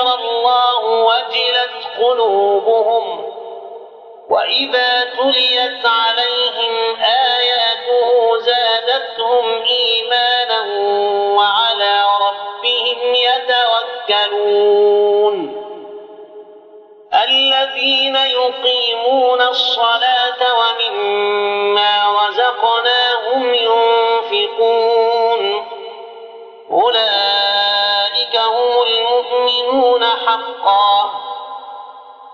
ذكر الله وجلت قلوبهم وإذا تليت عليهم آياته زادتهم إيمانا وعلى ربهم يتوكلون الذين يقيمون الصلاة ومما رزقناهم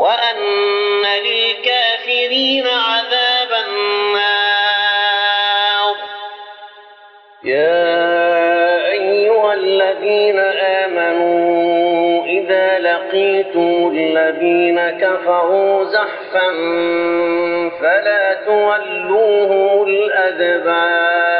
وأن للكافرين عذاب النار. يا أيها الذين آمنوا إذا لقيتم الذين كفروا زحفا فلا تولوهم الأدبار.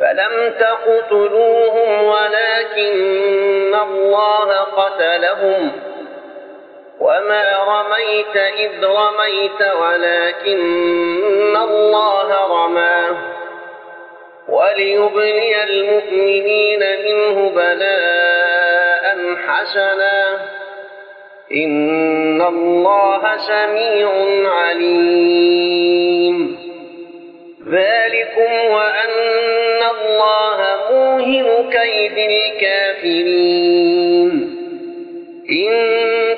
فلم تقتلوهم ولكن الله قتلهم وما رميت إذ رميت ولكن الله رماه وليبلي المؤمنين منه بلاء حسنا إن الله سميع عليم ذلكم وأن الله موهن كيد الكافرين. إن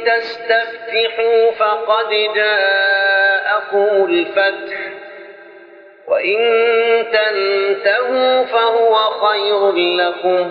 تستفتحوا فقد جاءكم الفتح وإن تنتهوا فهو خير لكم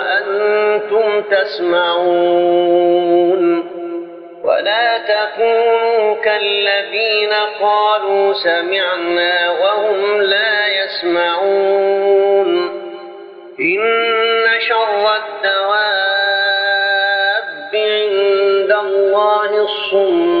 تسمعون. ولا تكونوا كالذين قالوا سمعنا وهم لا يسمعون. إن شر الدواب عند الله الصم.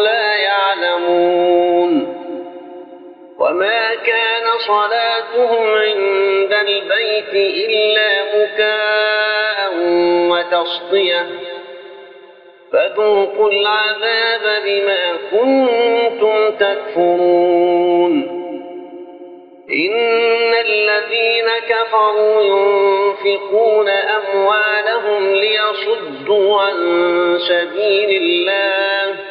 صلاتهم عند البيت إلا مكاء وتصطية فذوقوا العذاب بما كنتم تكفرون. إن الذين كفروا ينفقون أموالهم ليصدوا عن سبيل الله.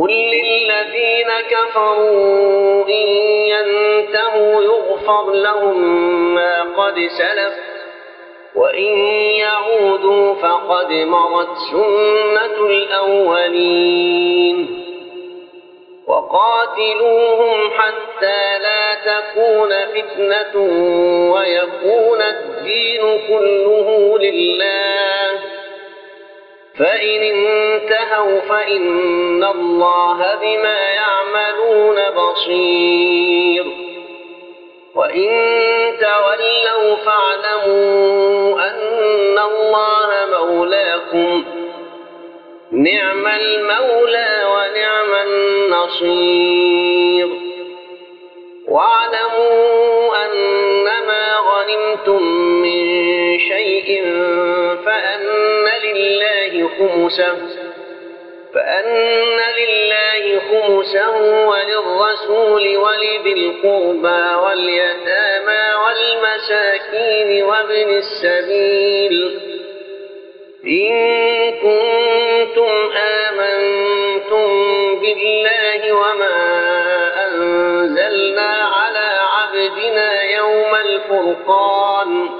قل للذين كفروا إن ينتهوا يغفر لهم ما قد سلف وإن يعودوا فقد مرت سنة الأولين وقاتلوهم حتى لا تكون فتنة ويكون الدين كله لله فإن انتهوا فإن الله بما يعملون بصير وإن تولوا فاعلموا أن الله مولاكم نعم المولى ونعم النصير واعلموا أنما غنمتم من شيء خمسه فأن لله خمسه وللرسول ولذي القربى واليتامى والمساكين وابن السبيل. إن كنتم آمنتم بالله وما أنزلنا على عبدنا يوم الفرقان.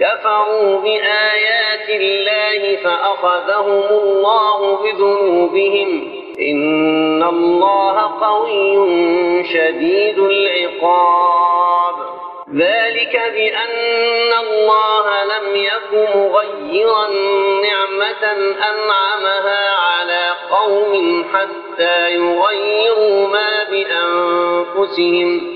كفروا بآيات الله فأخذهم الله بذنوبهم. إن الله قوي شديد العقاب. ذلك بأن الله لم يك مغيرا نعمة أنعمها على قوم حتى يغيروا ما بأنفسهم.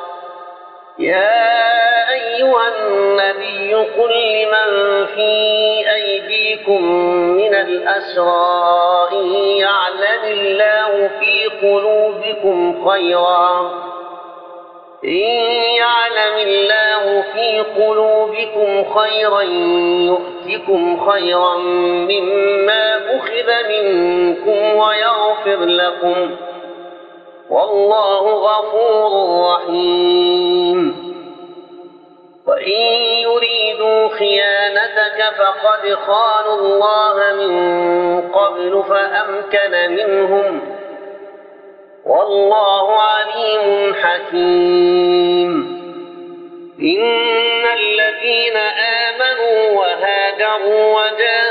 يا أيها النبي قل لمن في أيديكم من الأسرى إن يعلم الله في قلوبكم خيرا. إن يعلم الله في قلوبكم خيرا يؤتكم خيرا مما أخذ منكم ويغفر لكم. والله غفور رحيم. وإن يريدوا خيانتك فقد خانوا الله من قبل فأمكن منهم. والله عليم حكيم. إن الذين آمنوا وهاجروا وجاهدوا